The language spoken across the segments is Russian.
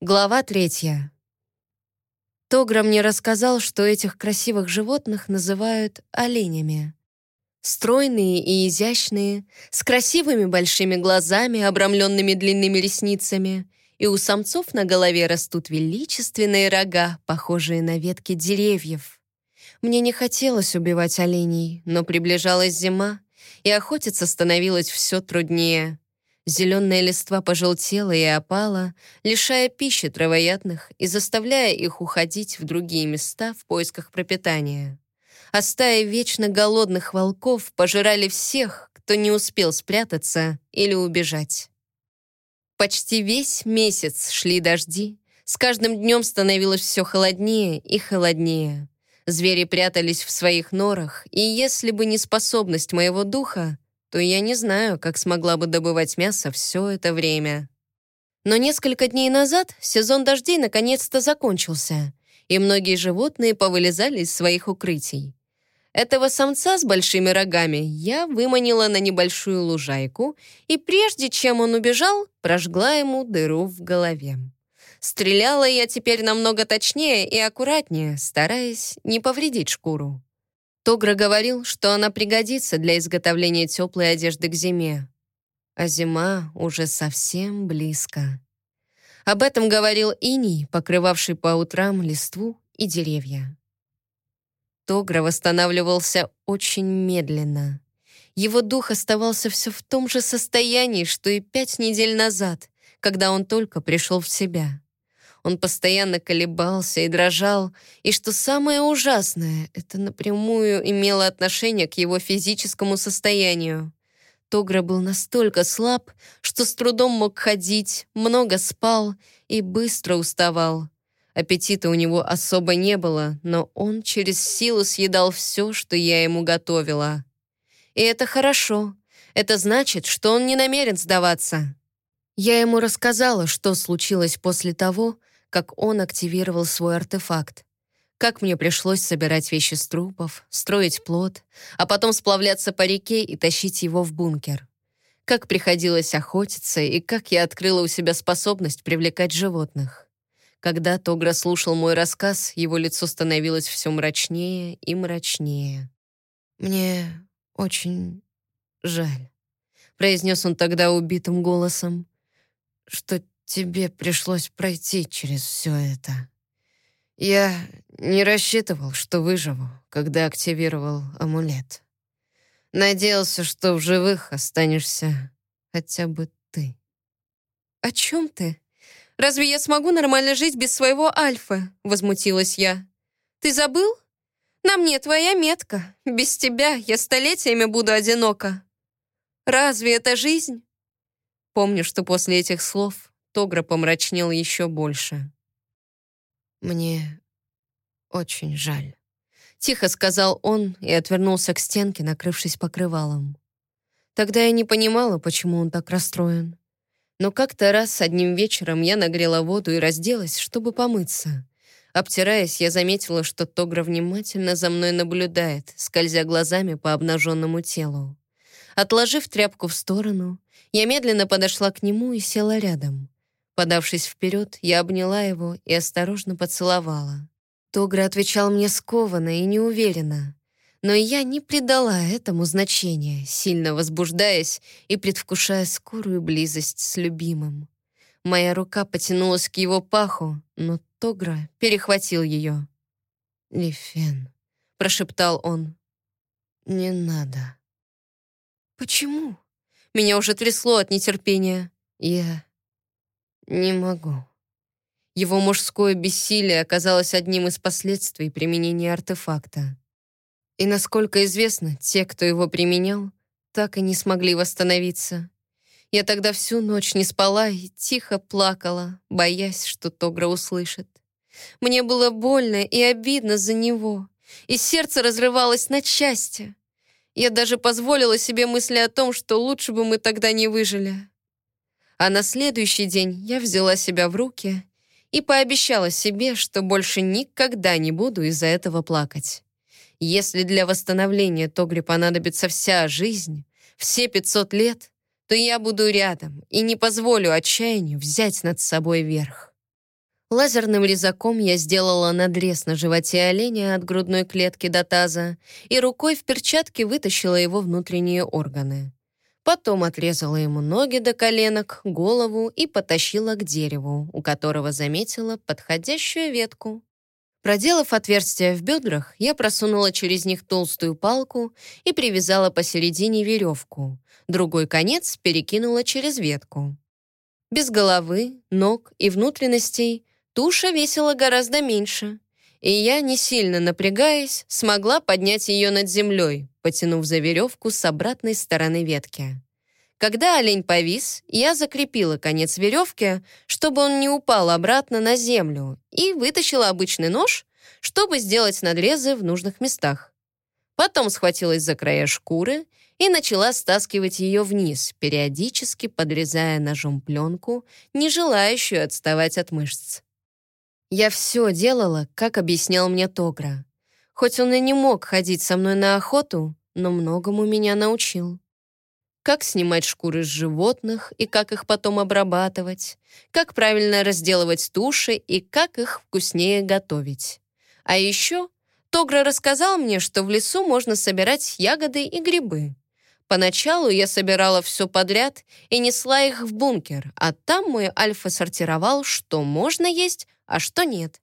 Глава третья. Тогра мне рассказал, что этих красивых животных называют оленями. Стройные и изящные, с красивыми большими глазами, обрамленными длинными ресницами, и у самцов на голове растут величественные рога, похожие на ветки деревьев. Мне не хотелось убивать оленей, но приближалась зима, и охотиться становилось все труднее. Зеленая листва пожелтела и опала, лишая пищи травоядных и заставляя их уходить в другие места в поисках пропитания. А стаи вечно голодных волков пожирали всех, кто не успел спрятаться или убежать. Почти весь месяц шли дожди, с каждым днем становилось все холоднее и холоднее. Звери прятались в своих норах, и если бы не способность моего духа, то я не знаю, как смогла бы добывать мясо все это время. Но несколько дней назад сезон дождей наконец-то закончился, и многие животные повылезали из своих укрытий. Этого самца с большими рогами я выманила на небольшую лужайку, и прежде чем он убежал, прожгла ему дыру в голове. Стреляла я теперь намного точнее и аккуратнее, стараясь не повредить шкуру. Тогра говорил, что она пригодится для изготовления теплой одежды к зиме. А зима уже совсем близко. Об этом говорил иней, покрывавший по утрам листву и деревья. Тогра восстанавливался очень медленно. Его дух оставался все в том же состоянии, что и пять недель назад, когда он только пришел в себя. Он постоянно колебался и дрожал, и что самое ужасное, это напрямую имело отношение к его физическому состоянию. Тогра был настолько слаб, что с трудом мог ходить, много спал и быстро уставал. Аппетита у него особо не было, но он через силу съедал все, что я ему готовила. И это хорошо. Это значит, что он не намерен сдаваться. Я ему рассказала, что случилось после того, как он активировал свой артефакт. Как мне пришлось собирать вещи с трупов, строить плод, а потом сплавляться по реке и тащить его в бункер. Как приходилось охотиться и как я открыла у себя способность привлекать животных. Когда Тогра слушал мой рассказ, его лицо становилось все мрачнее и мрачнее. «Мне очень жаль», — произнес он тогда убитым голосом, «что тебе пришлось пройти через все это. Я не рассчитывал, что выживу, когда активировал амулет. Надеялся, что в живых останешься хотя бы ты. «О чем ты? Разве я смогу нормально жить без своего Альфа?» — возмутилась я. «Ты забыл? На мне твоя метка. Без тебя я столетиями буду одинока. Разве это жизнь?» Помню, что после этих слов Тогра помрачнел еще больше. «Мне очень жаль», — тихо сказал он и отвернулся к стенке, накрывшись покрывалом. Тогда я не понимала, почему он так расстроен. Но как-то раз одним вечером я нагрела воду и разделась, чтобы помыться. Обтираясь, я заметила, что Тогра внимательно за мной наблюдает, скользя глазами по обнаженному телу. Отложив тряпку в сторону, я медленно подошла к нему и села рядом. Подавшись вперед, я обняла его и осторожно поцеловала. Тогра отвечал мне скованно и неуверенно. Но я не придала этому значения, сильно возбуждаясь и предвкушая скорую близость с любимым. Моя рука потянулась к его паху, но Тогра перехватил ее. «Лифен», — прошептал он, — «не надо». «Почему?» Меня уже трясло от нетерпения. «Я «Не могу». Его мужское бессилие оказалось одним из последствий применения артефакта. И, насколько известно, те, кто его применял, так и не смогли восстановиться. Я тогда всю ночь не спала и тихо плакала, боясь, что Тогра услышит. Мне было больно и обидно за него, и сердце разрывалось на части. Я даже позволила себе мысли о том, что лучше бы мы тогда не выжили. А на следующий день я взяла себя в руки и пообещала себе, что больше никогда не буду из-за этого плакать. Если для восстановления Тогри понадобится вся жизнь, все 500 лет, то я буду рядом и не позволю отчаянию взять над собой верх. Лазерным резаком я сделала надрез на животе оленя от грудной клетки до таза и рукой в перчатке вытащила его внутренние органы. Потом отрезала ему ноги до коленок, голову и потащила к дереву, у которого заметила подходящую ветку. Проделав отверстие в бедрах, я просунула через них толстую палку и привязала посередине веревку. Другой конец перекинула через ветку. Без головы, ног и внутренностей туша весила гораздо меньше, и я, не сильно напрягаясь, смогла поднять ее над землей, потянув за веревку с обратной стороны ветки. Когда олень повис, я закрепила конец веревки, чтобы он не упал обратно на землю, и вытащила обычный нож, чтобы сделать надрезы в нужных местах. Потом схватилась за края шкуры и начала стаскивать ее вниз, периодически подрезая ножом пленку, не желающую отставать от мышц. Я все делала, как объяснял мне Тогра. Хоть он и не мог ходить со мной на охоту, но многому меня научил как снимать шкуры с животных и как их потом обрабатывать, как правильно разделывать туши и как их вкуснее готовить. А еще Тогра рассказал мне, что в лесу можно собирать ягоды и грибы. Поначалу я собирала все подряд и несла их в бункер, а там мой альфа сортировал, что можно есть, а что нет.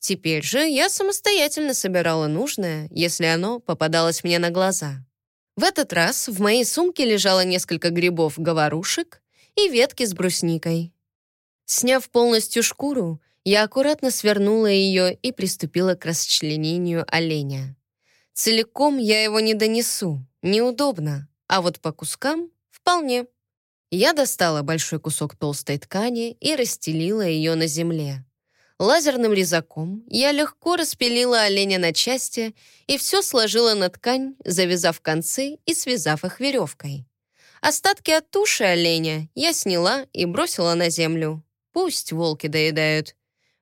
Теперь же я самостоятельно собирала нужное, если оно попадалось мне на глаза. В этот раз в моей сумке лежало несколько грибов-говорушек и ветки с брусникой. Сняв полностью шкуру, я аккуратно свернула ее и приступила к расчленению оленя. Целиком я его не донесу, неудобно, а вот по кускам — вполне. Я достала большой кусок толстой ткани и расстелила ее на земле. Лазерным резаком я легко распилила оленя на части и все сложила на ткань, завязав концы и связав их веревкой. Остатки от туши оленя я сняла и бросила на землю. Пусть волки доедают.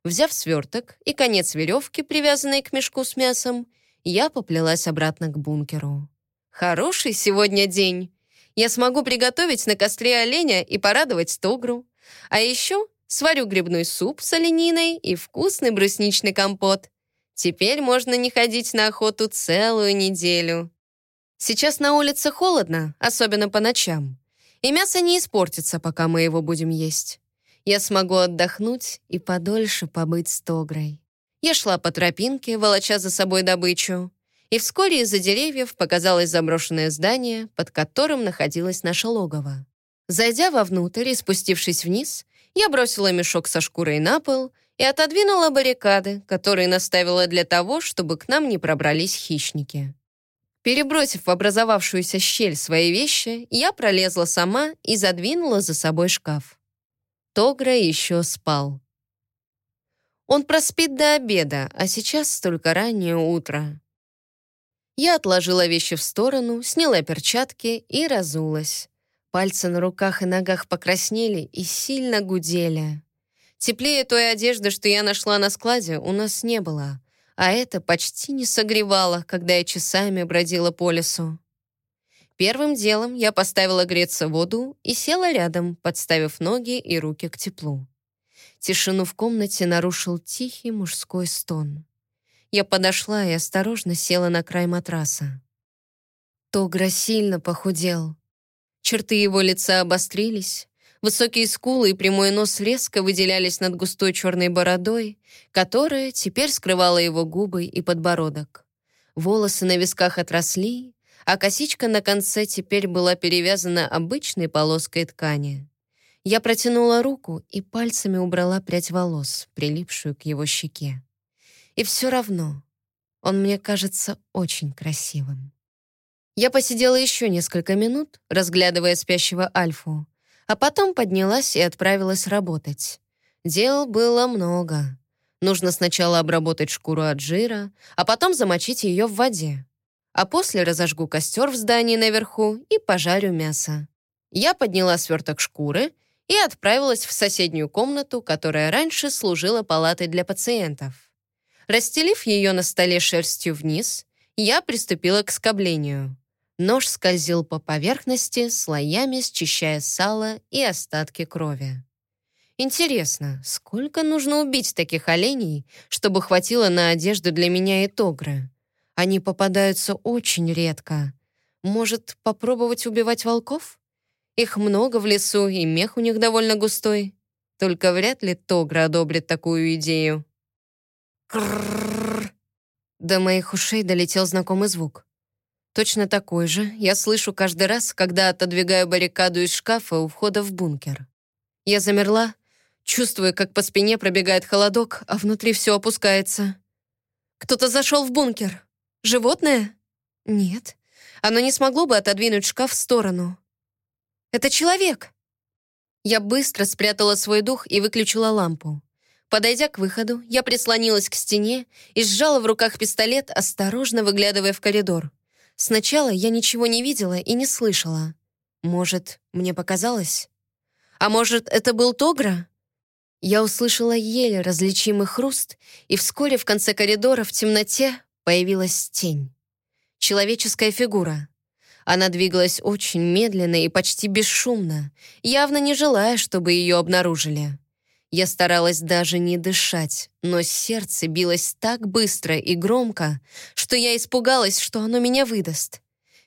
Взяв сверток и конец веревки, привязанный к мешку с мясом, я поплелась обратно к бункеру. Хороший сегодня день. Я смогу приготовить на костре оленя и порадовать Тогру. А еще сварю грибной суп с олениной и вкусный брусничный компот. Теперь можно не ходить на охоту целую неделю. Сейчас на улице холодно, особенно по ночам. И мясо не испортится, пока мы его будем есть. Я смогу отдохнуть и подольше побыть с Тогрой. Я шла по тропинке, волоча за собой добычу. И вскоре из-за деревьев показалось заброшенное здание, под которым находилось наше логово. Зайдя вовнутрь и спустившись вниз, я бросила мешок со шкурой на пол и отодвинула баррикады, которые наставила для того, чтобы к нам не пробрались хищники. Перебросив в образовавшуюся щель свои вещи, я пролезла сама и задвинула за собой шкаф. Тогра еще спал. Он проспит до обеда, а сейчас только раннее утро. Я отложила вещи в сторону, сняла перчатки и разулась. Пальцы на руках и ногах покраснели и сильно гудели. Теплее той одежды, что я нашла на складе, у нас не было, а это почти не согревало, когда я часами бродила по лесу. Первым делом я поставила греться воду и села рядом, подставив ноги и руки к теплу. Тишину в комнате нарушил тихий мужской стон. Я подошла и осторожно села на край матраса. Тогра сильно похудел. Черты его лица обострились, высокие скулы и прямой нос резко выделялись над густой черной бородой, которая теперь скрывала его губы и подбородок. Волосы на висках отросли, а косичка на конце теперь была перевязана обычной полоской ткани. Я протянула руку и пальцами убрала прядь волос, прилипшую к его щеке. И все равно он мне кажется очень красивым. Я посидела еще несколько минут, разглядывая спящего Альфу, а потом поднялась и отправилась работать. Дел было много. Нужно сначала обработать шкуру от жира, а потом замочить ее в воде. А после разожгу костер в здании наверху и пожарю мясо. Я подняла сверток шкуры и отправилась в соседнюю комнату, которая раньше служила палатой для пациентов. Расстелив ее на столе шерстью вниз, я приступила к скоблению. Нож скользил по поверхности, слоями счищая сало и остатки крови. Интересно, сколько нужно убить таких оленей, чтобы хватило на одежду для меня и Тогры? Они попадаются очень редко. Может, попробовать убивать волков? Их много в лесу, и мех у них довольно густой. Только вряд ли Тогра одобрит такую идею. Кррррр. До моих ушей долетел знакомый звук. Точно такой же я слышу каждый раз, когда отодвигаю баррикаду из шкафа у входа в бункер. Я замерла, чувствуя, как по спине пробегает холодок, а внутри все опускается. Кто-то зашел в бункер. Животное? Нет. Оно не смогло бы отодвинуть шкаф в сторону. Это человек. Я быстро спрятала свой дух и выключила лампу. Подойдя к выходу, я прислонилась к стене и сжала в руках пистолет, осторожно выглядывая в коридор. Сначала я ничего не видела и не слышала. Может, мне показалось? А может, это был Тогра? Я услышала еле различимый хруст, и вскоре в конце коридора в темноте появилась тень. Человеческая фигура. Она двигалась очень медленно и почти бесшумно, явно не желая, чтобы ее обнаружили. Я старалась даже не дышать, но сердце билось так быстро и громко, что я испугалась, что оно меня выдаст.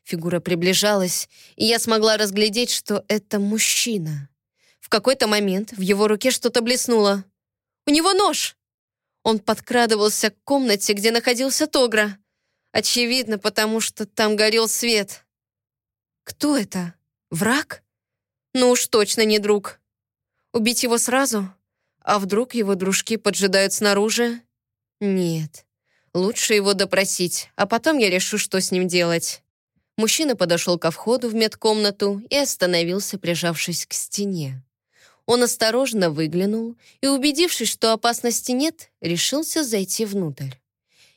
Фигура приближалась, и я смогла разглядеть, что это мужчина. В какой-то момент в его руке что-то блеснуло. «У него нож!» Он подкрадывался к комнате, где находился Тогра. Очевидно, потому что там горел свет. Кто это? Враг? Ну уж точно не друг. Убить его сразу? А вдруг его дружки поджидают снаружи? Нет. Лучше его допросить, а потом я решу, что с ним делать. Мужчина подошел ко входу в медкомнату и остановился, прижавшись к стене. Он осторожно выглянул и, убедившись, что опасности нет, решился зайти внутрь.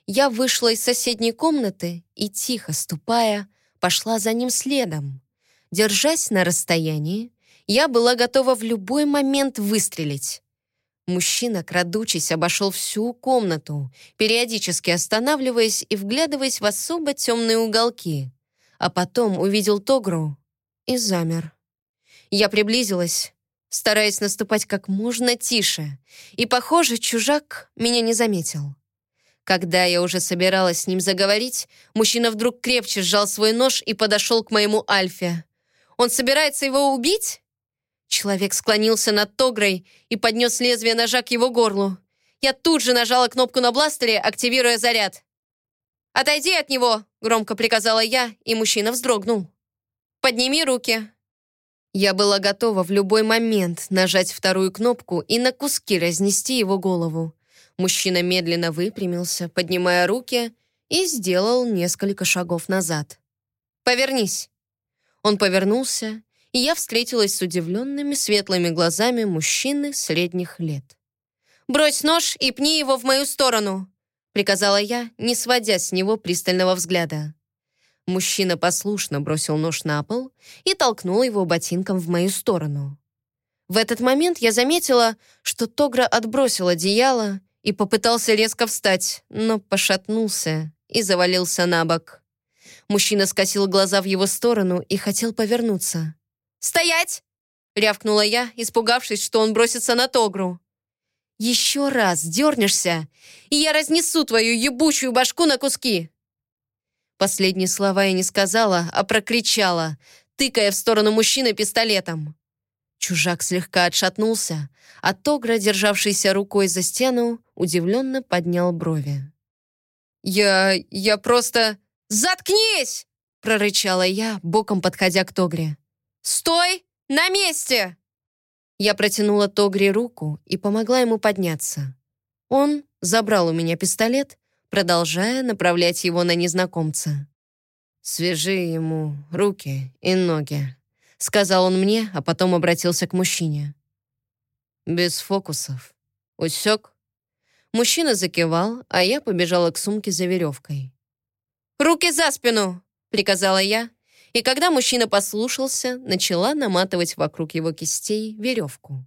Я вышла из соседней комнаты и, тихо ступая, пошла за ним следом. Держась на расстоянии, я была готова в любой момент выстрелить. Мужчина, крадучись, обошел всю комнату, периодически останавливаясь и вглядываясь в особо темные уголки, а потом увидел Тогру и замер. Я приблизилась, стараясь наступать как можно тише, и, похоже, чужак меня не заметил. Когда я уже собиралась с ним заговорить, мужчина вдруг крепче сжал свой нож и подошел к моему Альфе. «Он собирается его убить?» Человек склонился над Тогрой и поднес лезвие ножа к его горлу. Я тут же нажала кнопку на бластере, активируя заряд. «Отойди от него!» — громко приказала я, и мужчина вздрогнул. «Подними руки!» Я была готова в любой момент нажать вторую кнопку и на куски разнести его голову. Мужчина медленно выпрямился, поднимая руки, и сделал несколько шагов назад. «Повернись!» Он повернулся, я встретилась с удивленными светлыми глазами мужчины средних лет. «Брось нож и пни его в мою сторону!» приказала я, не сводя с него пристального взгляда. Мужчина послушно бросил нож на пол и толкнул его ботинком в мою сторону. В этот момент я заметила, что Тогра отбросил одеяло и попытался резко встать, но пошатнулся и завалился на бок. Мужчина скосил глаза в его сторону и хотел повернуться. «Стоять!» — рявкнула я, испугавшись, что он бросится на Тогру. «Еще раз дернешься, и я разнесу твою ебучую башку на куски!» Последние слова я не сказала, а прокричала, тыкая в сторону мужчины пистолетом. Чужак слегка отшатнулся, а Тогра, державшийся рукой за стену, удивленно поднял брови. «Я... я просто... Заткнись!» — прорычала я, боком подходя к Тогре. «Стой! На месте!» Я протянула Тогре руку и помогла ему подняться. Он забрал у меня пистолет продолжая направлять его на незнакомца. «Свяжи ему руки и ноги», — сказал он мне, а потом обратился к мужчине. «Без фокусов. Усек?» Мужчина закивал, а я побежала к сумке за веревкой. «Руки за спину!» — приказала я, и когда мужчина послушался, начала наматывать вокруг его кистей веревку.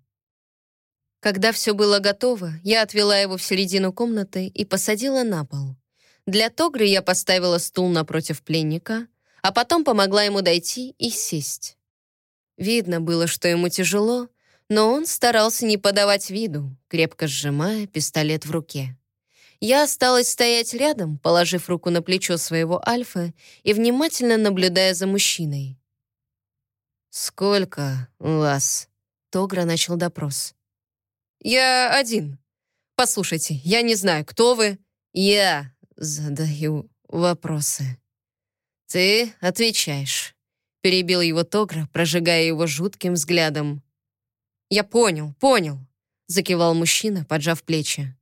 Когда все было готово, я отвела его в середину комнаты и посадила на пол. Для Тогры я поставила стул напротив пленника, а потом помогла ему дойти и сесть. Видно было, что ему тяжело, Но он старался не подавать виду, крепко сжимая пистолет в руке. Я осталась стоять рядом, положив руку на плечо своего Альфа и внимательно наблюдая за мужчиной. «Сколько вас?» — Тогра начал допрос. «Я один. Послушайте, я не знаю, кто вы». «Я задаю вопросы. Ты отвечаешь», — перебил его Тогра, прожигая его жутким взглядом. «Я понял, понял», — закивал мужчина, поджав плечи.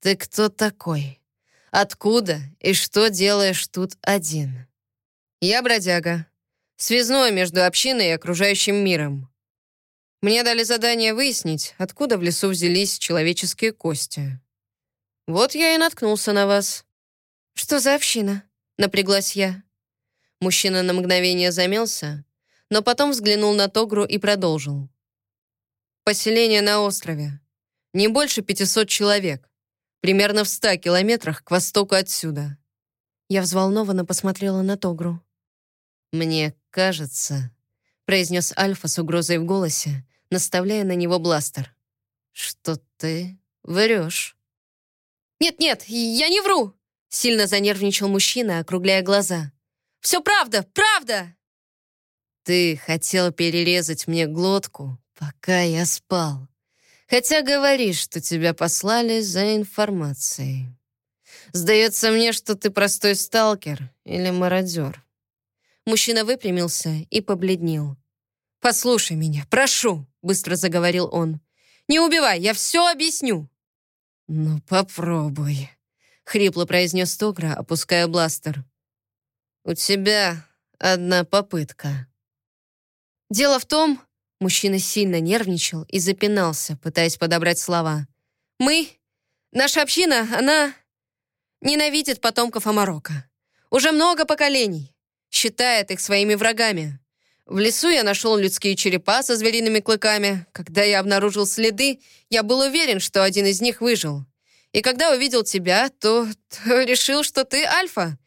«Ты кто такой? Откуда и что делаешь тут один?» «Я бродяга. Связной между общиной и окружающим миром. Мне дали задание выяснить, откуда в лесу взялись человеческие кости. Вот я и наткнулся на вас». «Что за община?» — напряглась я. Мужчина на мгновение замялся, но потом взглянул на Тогру и продолжил. Поселение на острове. Не больше 500 человек. Примерно в 100 километрах к востоку отсюда. Я взволнованно посмотрела на Тогру. «Мне кажется», — произнес Альфа с угрозой в голосе, наставляя на него бластер, «что ты врешь». «Нет-нет, я не вру!» — сильно занервничал мужчина, округляя глаза. «Все правда, правда!» «Ты хотел перерезать мне глотку, «Пока я спал. Хотя говоришь, что тебя послали за информацией. Сдается мне, что ты простой сталкер или мародер». Мужчина выпрямился и побледнел. «Послушай меня, прошу», — быстро заговорил он. «Не убивай, я все объясню». «Ну, попробуй», — хрипло произнес Тогра, опуская бластер. «У тебя одна попытка». «Дело в том, Мужчина сильно нервничал и запинался, пытаясь подобрать слова. «Мы, наша община, она ненавидит потомков Амарока. Уже много поколений. Считает их своими врагами. В лесу я нашел людские черепа со звериными клыками. Когда я обнаружил следы, я был уверен, что один из них выжил. И когда увидел тебя, то, то решил, что ты Альфа.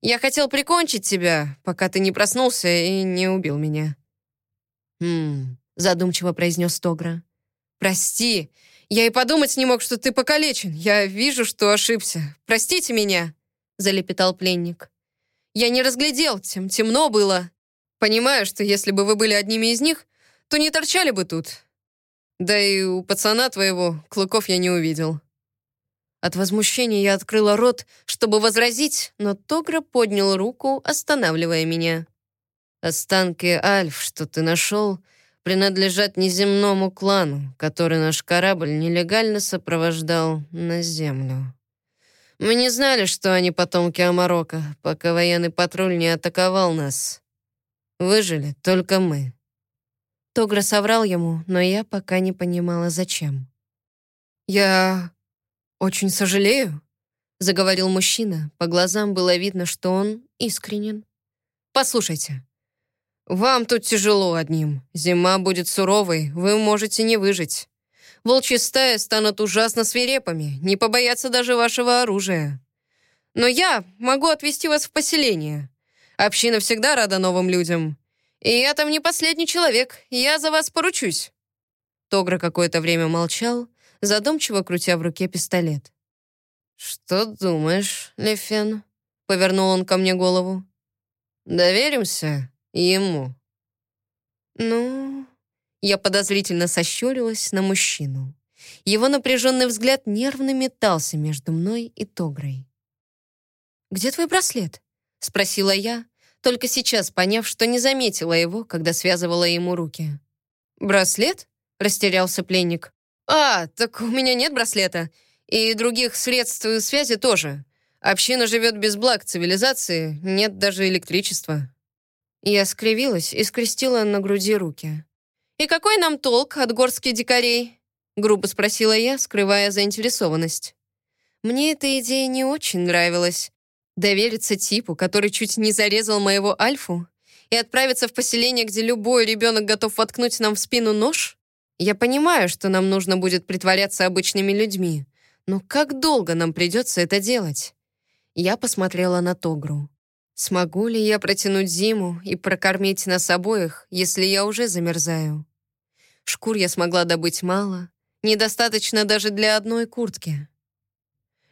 Я хотел прикончить тебя, пока ты не проснулся и не убил меня. «Хм...» — задумчиво произнес Тогра. «Прости, я и подумать не мог, что ты покалечен. Я вижу, что ошибся. Простите меня», — залепетал пленник. «Я не разглядел, тем темно было. Понимаю, что если бы вы были одними из них, то не торчали бы тут. Да и у пацана твоего клыков я не увидел». От возмущения я открыла рот, чтобы возразить, но Тогра поднял руку, останавливая меня. Останки Альф, что ты нашел, принадлежат неземному клану, который наш корабль нелегально сопровождал на Землю. Мы не знали, что они потомки Амарока, пока военный патруль не атаковал нас. Выжили только мы. Тогра соврал ему, но я пока не понимала, зачем. «Я очень сожалею», — заговорил мужчина. По глазам было видно, что он искренен. «Послушайте, «Вам тут тяжело одним. Зима будет суровой, вы можете не выжить. Волчьи стаи станут ужасно свирепыми, не побоятся даже вашего оружия. Но я могу отвезти вас в поселение. Община всегда рада новым людям. И я там не последний человек, я за вас поручусь». Тогра какое-то время молчал, задумчиво крутя в руке пистолет. «Что думаешь, Лефен?» — повернул он ко мне голову. «Доверимся?» Ему. Ну, я подозрительно сощурилась на мужчину. Его напряженный взгляд нервно метался между мной и Тогрой. «Где твой браслет?» — спросила я, только сейчас поняв, что не заметила его, когда связывала ему руки. «Браслет?» — растерялся пленник. «А, так у меня нет браслета. И других средств связи тоже. Община живет без благ цивилизации, нет даже электричества». Я скривилась и скрестила на груди руки. «И какой нам толк от горских дикарей?» грубо спросила я, скрывая заинтересованность. Мне эта идея не очень нравилась. Довериться типу, который чуть не зарезал моего Альфу, и отправиться в поселение, где любой ребенок готов воткнуть нам в спину нож? Я понимаю, что нам нужно будет притворяться обычными людьми, но как долго нам придется это делать? Я посмотрела на Тогру. Смогу ли я протянуть зиму и прокормить нас обоих, если я уже замерзаю? Шкур я смогла добыть мало, недостаточно даже для одной куртки.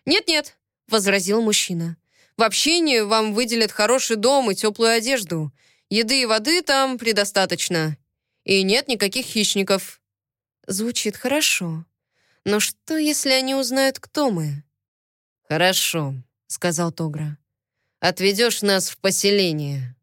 «Нет-нет», — возразил мужчина. «В общине вам выделят хороший дом и теплую одежду. Еды и воды там предостаточно. И нет никаких хищников». Звучит хорошо. Но что, если они узнают, кто мы? «Хорошо», — сказал Тогра. «Отведешь нас в поселение».